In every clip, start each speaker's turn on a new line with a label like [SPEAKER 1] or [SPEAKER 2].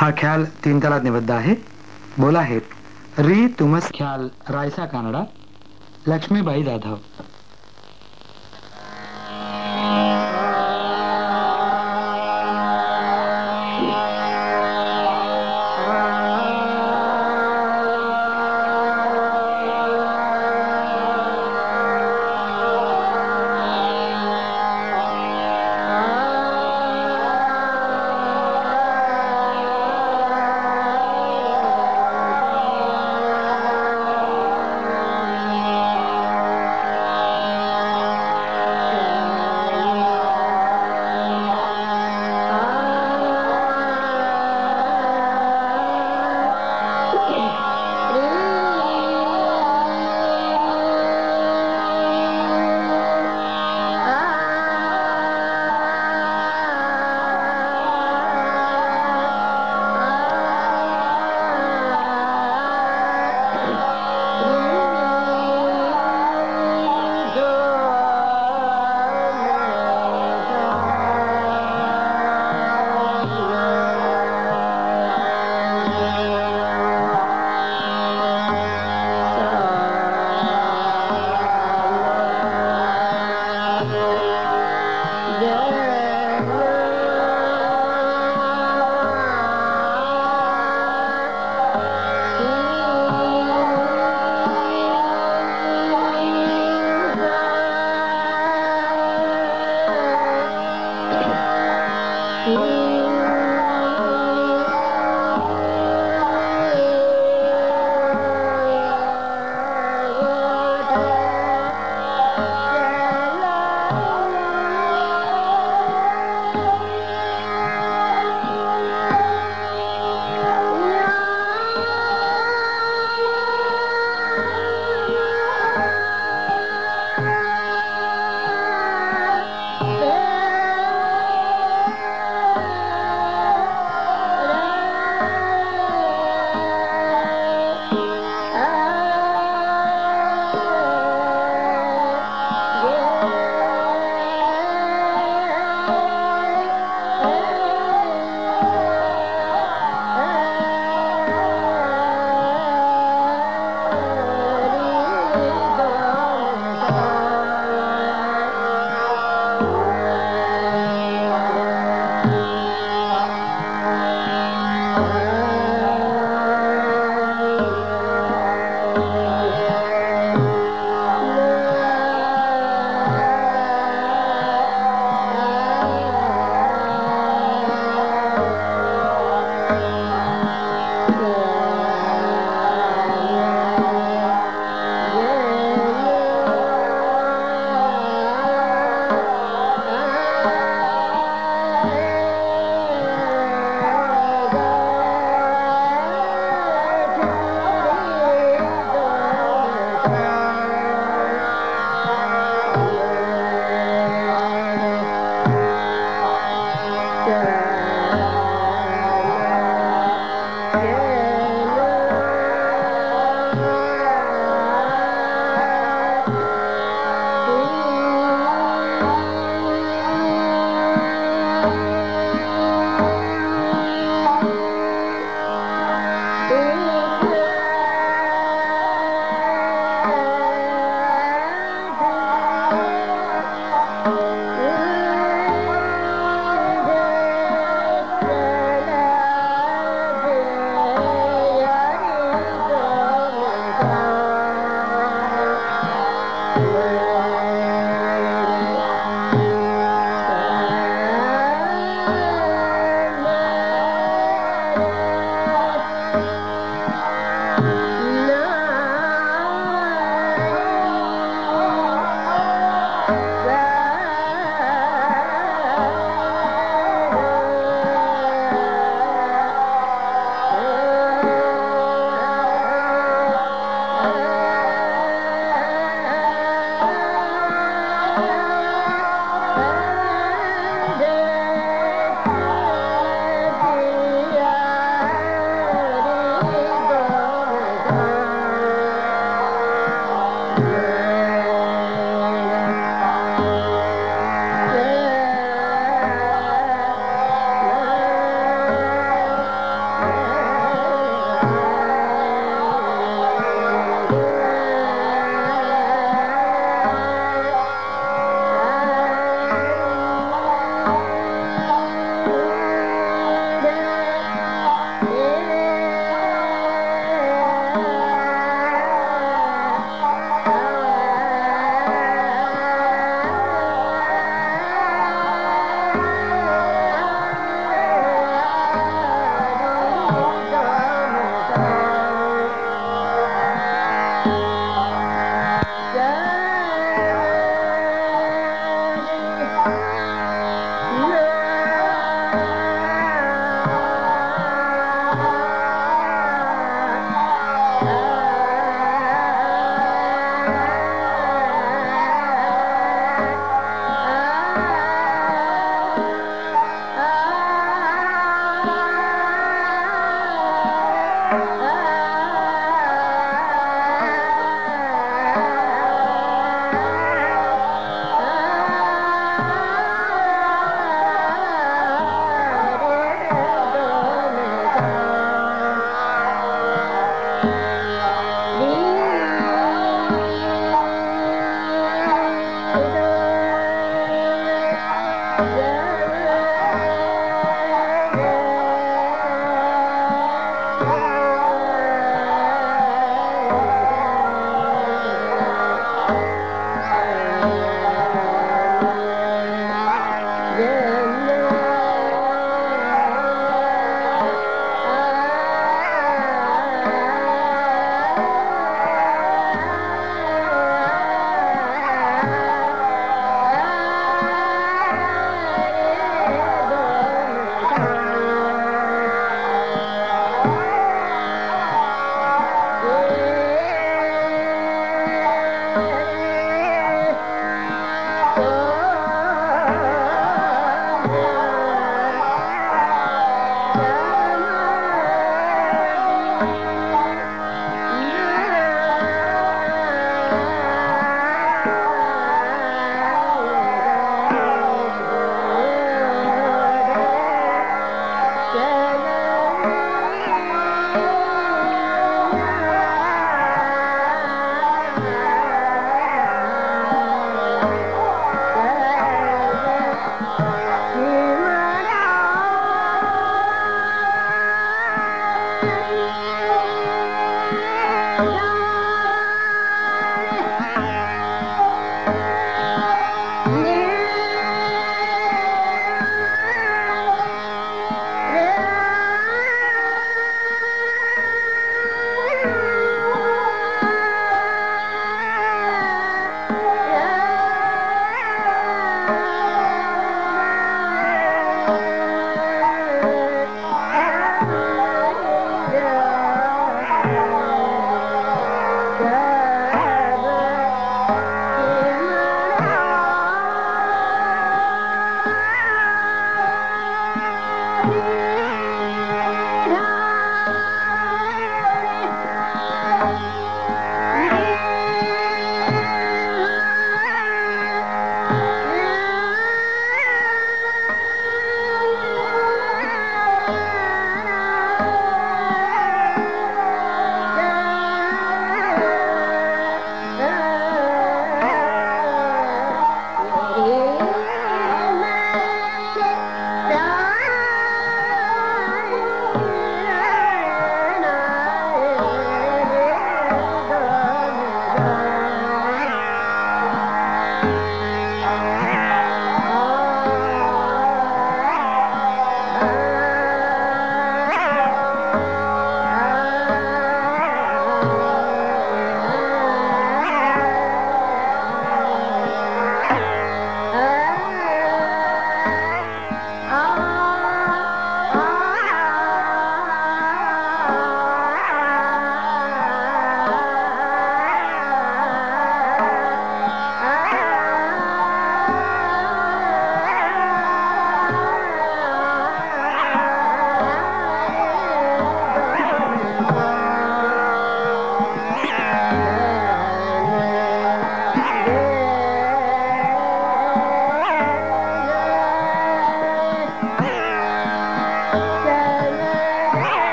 [SPEAKER 1] हा ख्याल तीन तालात निबद्ध आहे. बोला आहेत री तुमस ख्याल, रायसा कानडा, लक्ष्मीबाई जाधव.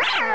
[SPEAKER 1] Yeah.